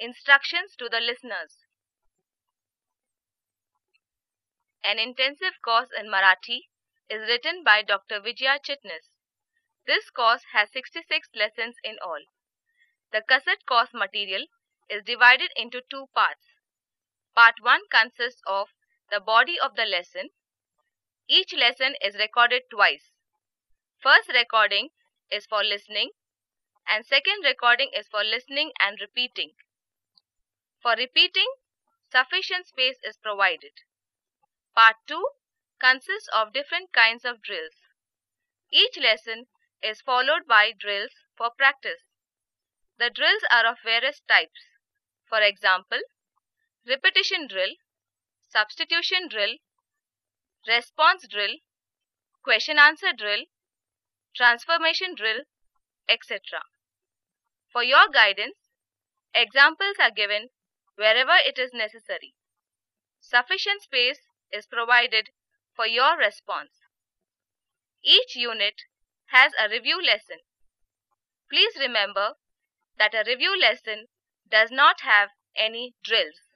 Instructions to the listeners. An intensive course in Marathi is written by Dr. Vijaya Chitnis. This course has 66 lessons in all. The cassette course material is divided into two parts. Part 1 consists of the body of the lesson. Each lesson is recorded twice. First recording is for listening and second recording is for listening and repeating. For repeating, sufficient space is provided. Part 2 consists of different kinds of drills. Each lesson is followed by drills for practice. The drills are of various types. For example, repetition drill, substitution drill, response drill, question answer drill, transformation drill, etc. For your guidance, examples are given wherever it is necessary. Sufficient space is provided for your response. Each unit has a review lesson. Please remember that a review lesson does not have any drills.